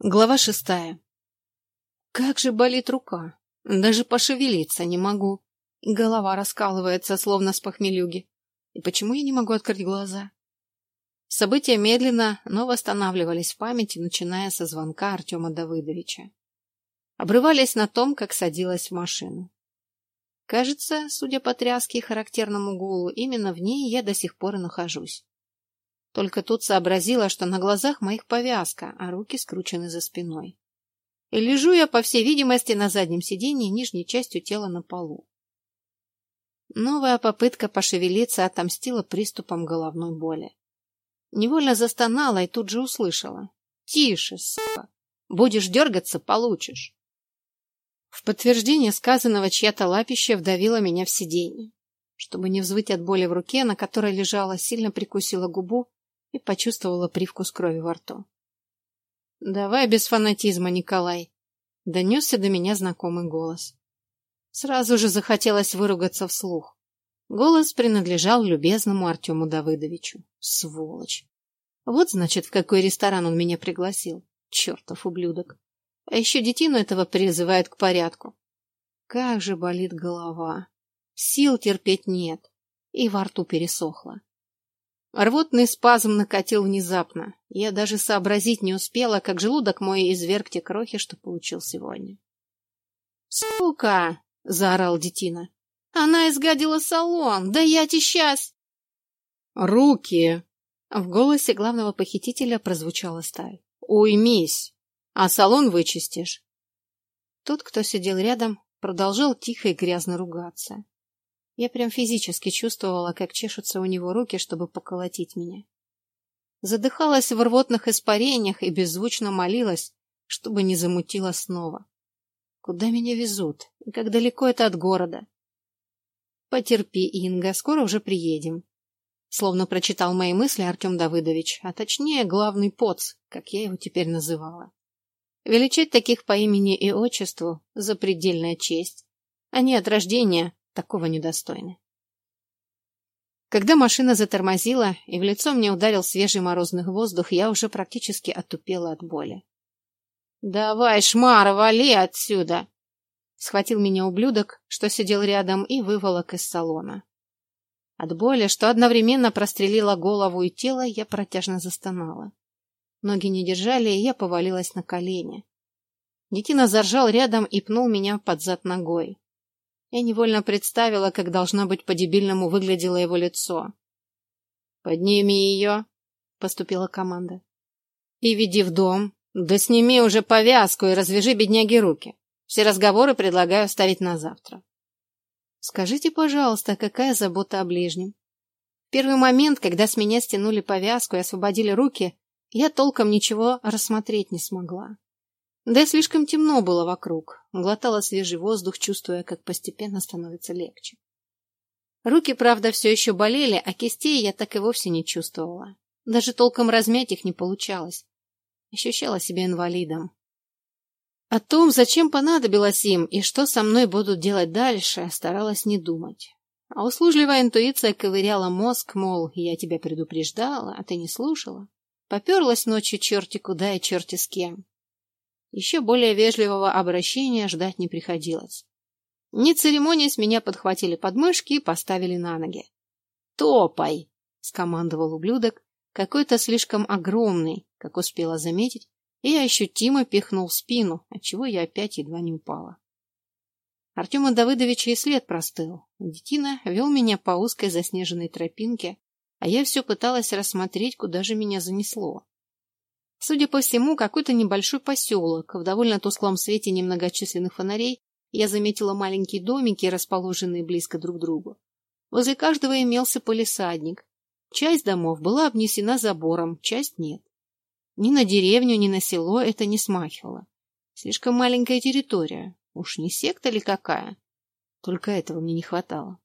Глава шестая. Как же болит рука. Даже пошевелиться не могу. Голова раскалывается, словно с похмелюги. И почему я не могу открыть глаза? События медленно, но восстанавливались в памяти, начиная со звонка Артема Давыдовича. Обрывались на том, как садилась в машину. Кажется, судя по тряске и характерному гулу, именно в ней я до сих пор и нахожусь. Только тут сообразила, что на глазах моих повязка, а руки скручены за спиной. И лежу я, по всей видимости, на заднем сиденье нижней частью тела на полу. Новая попытка пошевелиться отомстила приступом головной боли. Невольно застонала и тут же услышала. «Тише, сука! Будешь дергаться — получишь!» В подтверждение сказанного чья-то лапища вдавила меня в сиденье. Чтобы не взвыть от боли в руке, на которой лежала, сильно прикусила губу и почувствовала привкус крови во рту. «Давай без фанатизма, Николай!» — донесся до меня знакомый голос. Сразу же захотелось выругаться вслух. Голос принадлежал любезному Артему Давыдовичу. Сволочь! Вот, значит, в какой ресторан он меня пригласил. Чертов ублюдок! А еще детину этого призывает к порядку. Как же болит голова! Сил терпеть нет. И во рту пересохло. Рвотный спазм накатил внезапно. Я даже сообразить не успела, как желудок мой изверг те крохи, что получил сегодня. «Сука!» — заорал детина. «Она изгадила салон! Да я тебе сейчас...» «Руки!» — в голосе главного похитителя прозвучала сталь. «Уймись, а салон вычистишь». Тот, кто сидел рядом, продолжал тихо и грязно ругаться. Я прям физически чувствовала, как чешутся у него руки, чтобы поколотить меня. Задыхалась в рвотных испарениях и беззвучно молилась, чтобы не замутила снова. Куда меня везут? И как далеко это от города? Потерпи, Инга, скоро уже приедем. Словно прочитал мои мысли Артем Давыдович, а точнее главный поц, как я его теперь называла. Величать таких по имени и отчеству — запредельная честь. Они от рождения такого недостойны. Когда машина затормозила, и в лицо мне ударил свежий морозный воздух, я уже практически отупела от боли. «Давай, Шмара, вали отсюда!» Схватил меня ублюдок, что сидел рядом, и выволок из салона. От боли, что одновременно прострелила голову и тело, я протяжно застонала. Ноги не держали, и я повалилась на колени. Детина заржал рядом и пнул меня под зад ногой. Я невольно представила, как должно быть по-дебильному выглядело его лицо. «Подними ее», — поступила команда. «И веди в дом. Да сними уже повязку и развяжи бедняги руки. Все разговоры предлагаю оставить на завтра». «Скажите, пожалуйста, какая забота о ближнем?» В первый момент, когда с меня стянули повязку и освободили руки, я толком ничего рассмотреть не смогла. Да и слишком темно было вокруг. Глотала свежий воздух, чувствуя, как постепенно становится легче. Руки, правда, все еще болели, а кистей я так и вовсе не чувствовала. Даже толком размять их не получалось. Ощущала себя инвалидом. О том, зачем понадобилось им и что со мной будут делать дальше, старалась не думать. А услужливая интуиция ковыряла мозг, мол, я тебя предупреждала, а ты не слушала. Поперлась ночью черти куда и черти с кем. Еще более вежливого обращения ждать не приходилось. Не церемонясь, меня подхватили подмышки и поставили на ноги. «Топай!» — скомандовал ублюдок, какой-то слишком огромный, как успела заметить, и ощутимо пихнул в спину, отчего я опять едва не упала. Артема Давыдовича и след простыл. Детина вел меня по узкой заснеженной тропинке, а я все пыталась рассмотреть, куда же меня занесло. Судя по всему, какой-то небольшой поселок. В довольно тусклом свете немногочисленных фонарей я заметила маленькие домики, расположенные близко друг к другу. Возле каждого имелся полисадник. Часть домов была обнесена забором, часть нет. Ни на деревню, ни на село это не смахивало. Слишком маленькая территория. Уж не секта ли какая? Только этого мне не хватало.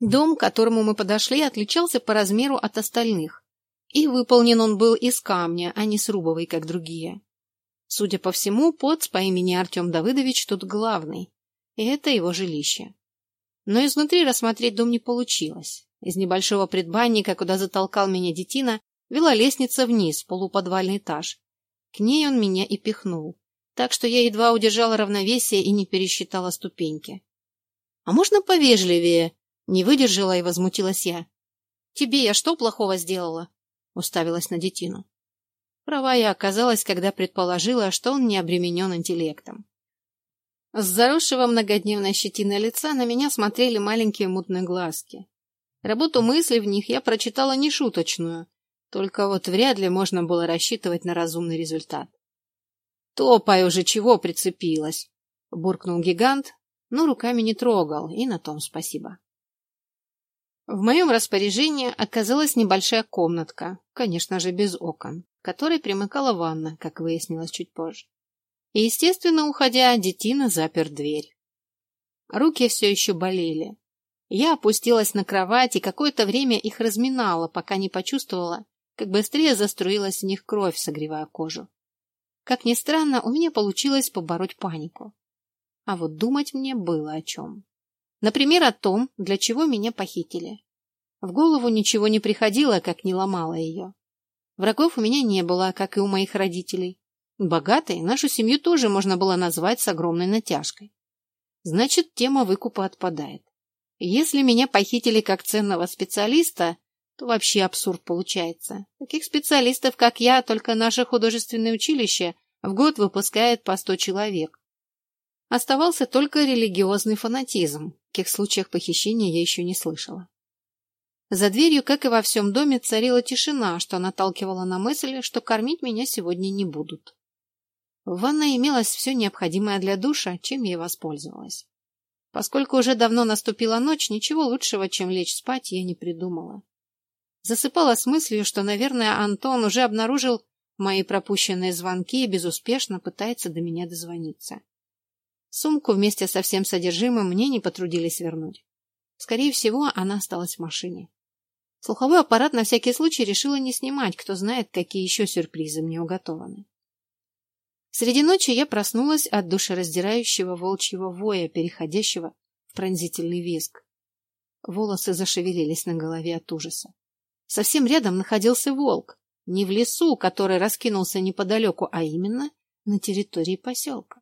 Дом, к которому мы подошли, отличался по размеру от остальных. И выполнен он был из камня, а не срубовый, как другие. Судя по всему, поц по имени Артем Давыдович тут главный, и это его жилище. Но изнутри рассмотреть дом не получилось. Из небольшого предбанника, куда затолкал меня детина, вела лестница вниз, полуподвальный этаж. К ней он меня и пихнул, так что я едва удержала равновесие и не пересчитала ступеньки. — А можно повежливее? — не выдержала и возмутилась я. — Тебе я что плохого сделала? — уставилась на детину. Права я оказалась, когда предположила, что он не обременен интеллектом. С заросшего многодневной щетиной лица на меня смотрели маленькие мутные глазки. Работу мысли в них я прочитала нешуточную, только вот вряд ли можно было рассчитывать на разумный результат. «Топай уже, чего прицепилась?» — буркнул гигант, но руками не трогал, и на том спасибо. В моем распоряжении оказалась небольшая комнатка, конечно же, без окон, которой примыкала ванна, как выяснилось чуть позже. И, естественно, уходя, детина запер дверь. Руки все еще болели. Я опустилась на кровать и какое-то время их разминала, пока не почувствовала, как быстрее заструилась в них кровь, согревая кожу. Как ни странно, у меня получилось побороть панику. А вот думать мне было о чем. Например, о том, для чего меня похитили. В голову ничего не приходило, как не ломала ее. Врагов у меня не было, как и у моих родителей. Богатой нашу семью тоже можно было назвать с огромной натяжкой. Значит, тема выкупа отпадает. Если меня похитили как ценного специалиста, то вообще абсурд получается. Таких специалистов, как я, только наше художественное училище в год выпускает по сто человек. Оставался только религиозный фанатизм. В каких случаях похищения я еще не слышала. За дверью, как и во всем доме, царила тишина, что наталкивала на мысль, что кормить меня сегодня не будут. В ванной имелось все необходимое для душа, чем я и воспользовалась. Поскольку уже давно наступила ночь, ничего лучшего, чем лечь спать, я не придумала. Засыпала с мыслью, что, наверное, Антон уже обнаружил мои пропущенные звонки и безуспешно пытается до меня дозвониться. Сумку вместе со всем содержимым мне не потрудились вернуть. Скорее всего, она осталась в машине. Слуховой аппарат на всякий случай решила не снимать, кто знает, какие еще сюрпризы мне уготованы. Среди ночи я проснулась от душераздирающего волчьего воя, переходящего в пронзительный визг. Волосы зашевелились на голове от ужаса. Совсем рядом находился волк. Не в лесу, который раскинулся неподалеку, а именно на территории поселка.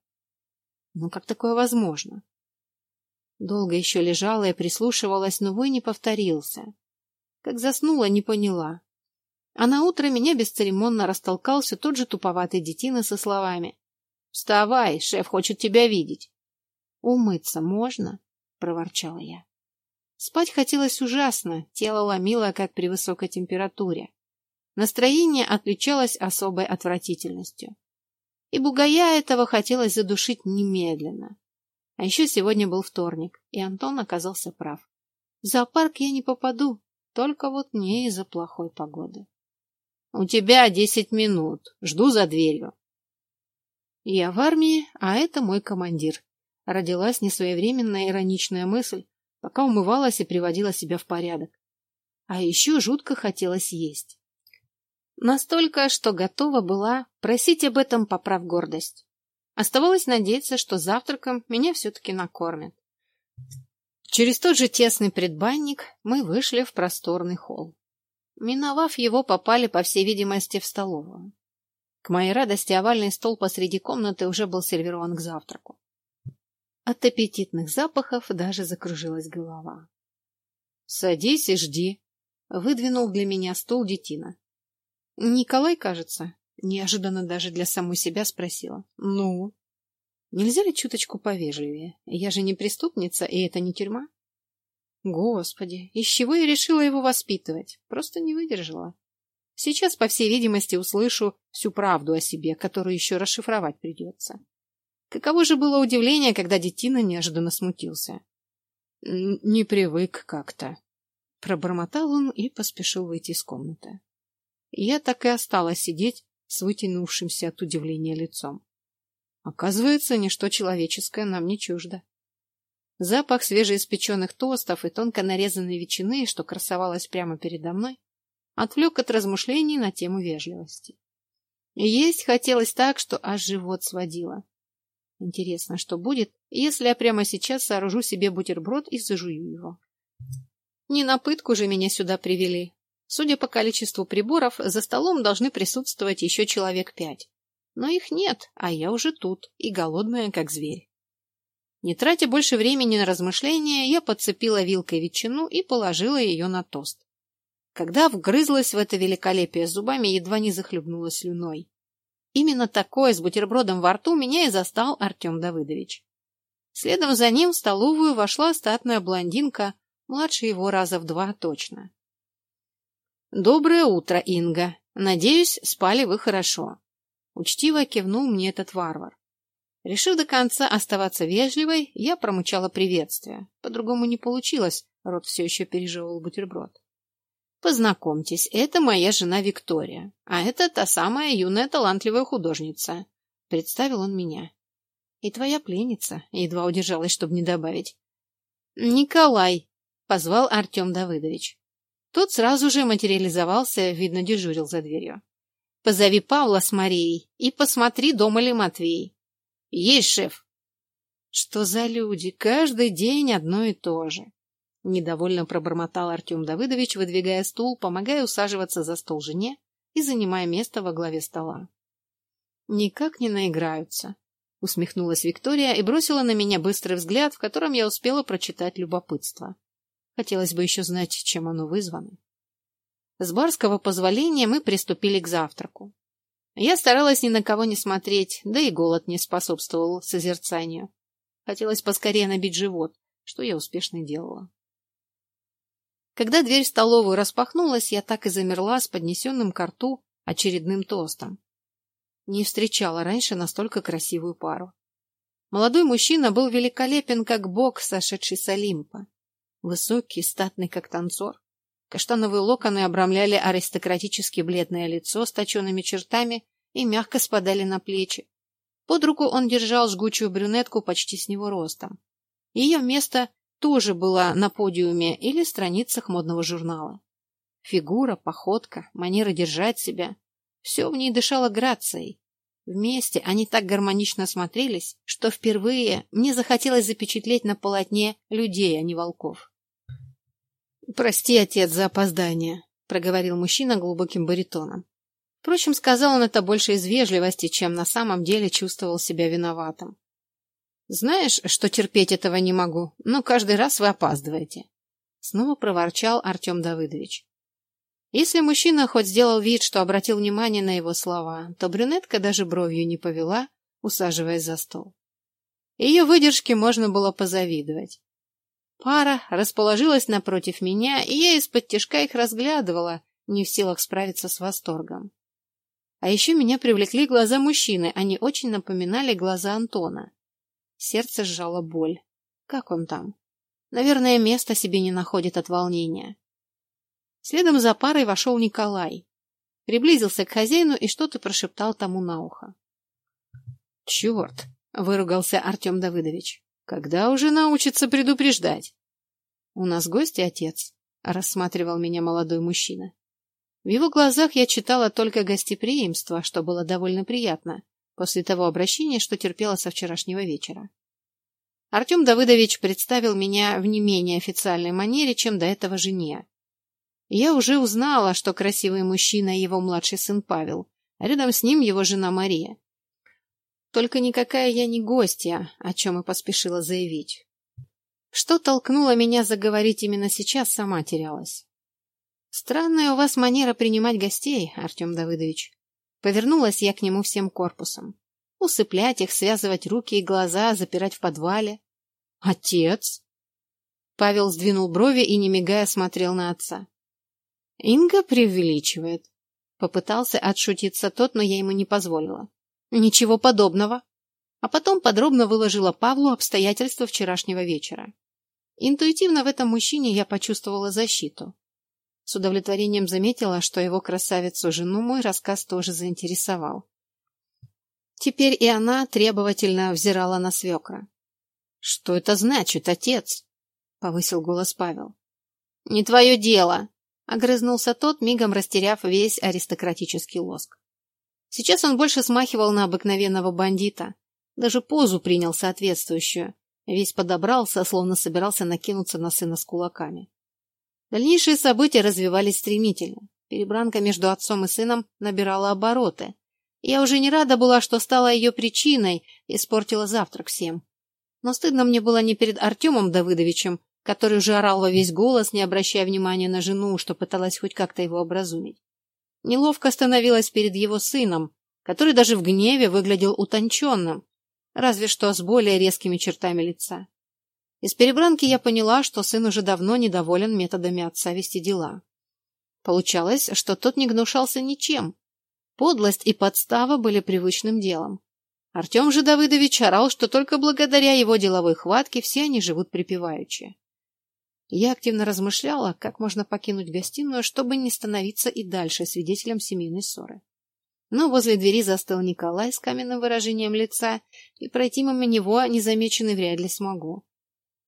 Ну, как такое возможно? Долго еще лежала и прислушивалась, но вой не повторился. Как заснула, не поняла. А на утро меня бесцеремонно растолкался тот же туповатый детина со словами. — Вставай, шеф хочет тебя видеть. — Умыться можно? — проворчала я. Спать хотелось ужасно, тело ломило, как при высокой температуре. Настроение отличалось особой отвратительностью. И бугая этого хотелось задушить немедленно. А еще сегодня был вторник, и Антон оказался прав. В зоопарк я не попаду, только вот не из-за плохой погоды. — У тебя десять минут. Жду за дверью. Я в армии, а это мой командир. Родилась несвоевременная ироничная мысль, пока умывалась и приводила себя в порядок. А еще жутко хотелось есть. Настолько, что готова была просить об этом, поправ гордость. Оставалось надеяться, что завтраком меня все-таки накормят. Через тот же тесный предбанник мы вышли в просторный холл. Миновав его, попали, по всей видимости, в столовую. К моей радости овальный стол посреди комнаты уже был сервирован к завтраку. От аппетитных запахов даже закружилась голова. — Садись и жди, — выдвинул для меня стул детина. — Николай, кажется, неожиданно даже для самой себя спросила. — Ну? Нельзя ли чуточку повежливее? Я же не преступница, и это не тюрьма. Господи, из чего я решила его воспитывать? Просто не выдержала. Сейчас, по всей видимости, услышу всю правду о себе, которую еще расшифровать придется. Каково же было удивление, когда детина неожиданно смутился. «Не привык как-то», — пробормотал он и поспешил выйти из комнаты. Я так и осталась сидеть с вытянувшимся от удивления лицом. Оказывается, ничто человеческое нам не чуждо. Запах свежеиспеченных тостов и тонко нарезанной ветчины, что красовалось прямо передо мной, отвлек от размышлений на тему вежливости. Есть хотелось так, что аж живот сводило. Интересно, что будет, если я прямо сейчас сооружу себе бутерброд и зажую его? Не на пытку же меня сюда привели. Судя по количеству приборов, за столом должны присутствовать еще человек пять. Но их нет, а я уже тут и голодная, как зверь. Не тратя больше времени на размышления, я подцепила вилкой ветчину и положила ее на тост. Когда вгрызлась в это великолепие зубами, едва не захлебнулась слюной. Именно такое с бутербродом во рту меня и застал Артем Давыдович. Следом за ним в столовую вошла статная блондинка, младше его раза в два точно. «Доброе утро, Инга. Надеюсь, спали вы хорошо». Учтиво кивнул мне этот варвар. Решив до конца оставаться вежливой, я промычала приветствие. По-другому не получилось, рот все еще переживал бутерброд. Познакомьтесь, это моя жена Виктория, а это та самая юная талантливая художница. Представил он меня. И твоя пленница, едва удержалась, чтобы не добавить. Николай, позвал Артем Давыдович. Тот сразу же материализовался, видно, дежурил за дверью. Позови Павла с Марией и посмотри, дома ли Матвей. Есть, шеф. Что за люди? Каждый день одно и то же. Недовольно пробормотал Артем Давыдович, выдвигая стул, помогая усаживаться за стол жене и занимая место во главе стола. Никак не наиграются. Усмехнулась Виктория и бросила на меня быстрый взгляд, в котором я успела прочитать любопытство. Хотелось бы еще знать, чем оно вызвано. С барского позволения мы приступили к завтраку. Я старалась ни на кого не смотреть, да и голод не способствовал созерцанию. Хотелось поскорее набить живот, что я успешно делала. Когда дверь в столовую распахнулась, я так и замерла с поднесенным к рту очередным тостом. Не встречала раньше настолько красивую пару. Молодой мужчина был великолепен, как бог, сошедший с Олимпа. Высокий, статный, как танцор. Каштановые локоны обрамляли аристократически бледное лицо с точенными чертами и мягко спадали на плечи. Под руку он держал жгучую брюнетку почти с него ростом. Ее место тоже была на подиуме или страницах модного журнала. Фигура, походка, манера держать себя — все в ней дышало грацией. Вместе они так гармонично смотрелись, что впервые мне захотелось запечатлеть на полотне людей, а не волков. «Прости, отец, за опоздание», — проговорил мужчина глубоким баритоном. Впрочем, сказал он это больше из вежливости, чем на самом деле чувствовал себя виноватым. Знаешь, что терпеть этого не могу, но каждый раз вы опаздываете. Снова проворчал Артем Давыдович. Если мужчина хоть сделал вид, что обратил внимание на его слова, то брюнетка даже бровью не повела, усаживаясь за стол. Ее выдержке можно было позавидовать. Пара расположилась напротив меня, и я из-под тяжка их разглядывала, не в силах справиться с восторгом. А еще меня привлекли глаза мужчины, они очень напоминали глаза Антона. Сердце сжало боль. Как он там? Наверное, места себе не находит от волнения. Следом за парой вошел Николай. Приблизился к хозяину и что-то прошептал тому на ухо. «Черт!» — выругался Артем Давыдович. «Когда уже научится предупреждать?» «У нас гости, отец», — рассматривал меня молодой мужчина. В его глазах я читала только гостеприимство, что было довольно приятно, после того обращения, что терпела со вчерашнего вечера. Артем Давыдович представил меня в не менее официальной манере, чем до этого жене. Я уже узнала, что красивый мужчина — его младший сын Павел, а рядом с ним его жена Мария. Только никакая я не гостья, о чем и поспешила заявить. Что толкнуло меня заговорить именно сейчас, сама терялась. Странная у вас манера принимать гостей, Артем Давыдович. Повернулась я к нему всем корпусом. Усыплять их, связывать руки и глаза, запирать в подвале. «Отец!» Павел сдвинул брови и, не мигая, смотрел на отца. «Инга преувеличивает». Попытался отшутиться тот, но я ему не позволила. «Ничего подобного». А потом подробно выложила Павлу обстоятельства вчерашнего вечера. Интуитивно в этом мужчине я почувствовала защиту. С удовлетворением заметила, что его красавицу-жену мой рассказ тоже заинтересовал. Теперь и она требовательно взирала на свекра. — Что это значит, отец? — повысил голос Павел. — Не твое дело! — огрызнулся тот, мигом растеряв весь аристократический лоск. Сейчас он больше смахивал на обыкновенного бандита. Даже позу принял соответствующую. Весь подобрался, словно собирался накинуться на сына с кулаками. Дальнейшие события развивались стремительно. Перебранка между отцом и сыном набирала обороты, Я уже не рада была, что стала ее причиной и испортила завтрак всем. Но стыдно мне было не перед Артемом Давыдовичем, который уже орал во весь голос, не обращая внимания на жену, что пыталась хоть как-то его образумить. Неловко становилась перед его сыном, который даже в гневе выглядел утонченным, разве что с более резкими чертами лица. Из перебранки я поняла, что сын уже давно недоволен методами отца вести дела. Получалось, что тот не гнушался ничем. Подлость и подстава были привычным делом. Артем же Давыдович орал, что только благодаря его деловой хватке все они живут припеваючи. Я активно размышляла, как можно покинуть гостиную, чтобы не становиться и дальше свидетелем семейной ссоры. Но возле двери застыл Николай с каменным выражением лица, и пройти мимо него незамеченный вряд ли смогу.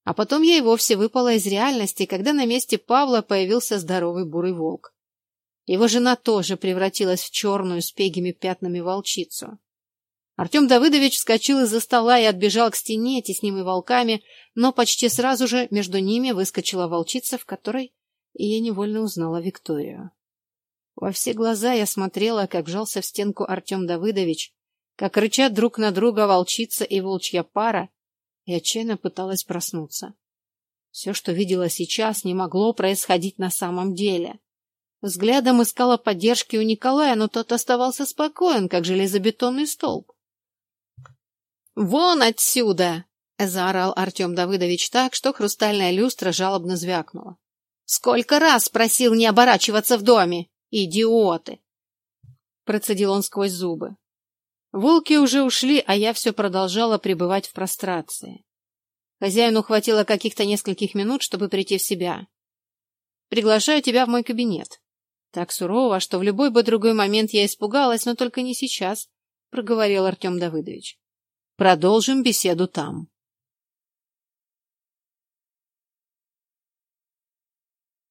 А потом я и вовсе выпала из реальности, когда на месте Павла появился здоровый бурый волк. Его жена тоже превратилась в черную с пегими пятнами волчицу. Артем Давыдович вскочил из-за стола и отбежал к стене, теснимой волками, но почти сразу же между ними выскочила волчица, в которой и я невольно узнала Викторию. Во все глаза я смотрела, как жался в стенку Артем Давыдович, как рычат друг на друга волчица и волчья пара, и отчаянно пыталась проснуться. Все, что видела сейчас, не могло происходить на самом деле. Взглядом искала поддержки у Николая, но тот оставался спокоен, как железобетонный столб. «Вон отсюда!» — заорал Артем Давыдович так, что хрустальная люстра жалобно звякнула. «Сколько раз просил не оборачиваться в доме! Идиоты!» Процедил он сквозь зубы. Волки уже ушли, а я все продолжала пребывать в прострации. Хозяину хватило каких-то нескольких минут, чтобы прийти в себя. «Приглашаю тебя в мой кабинет». Так сурово, что в любой бы другой момент я испугалась, но только не сейчас, — проговорил Артем Давыдович. «Продолжим беседу там».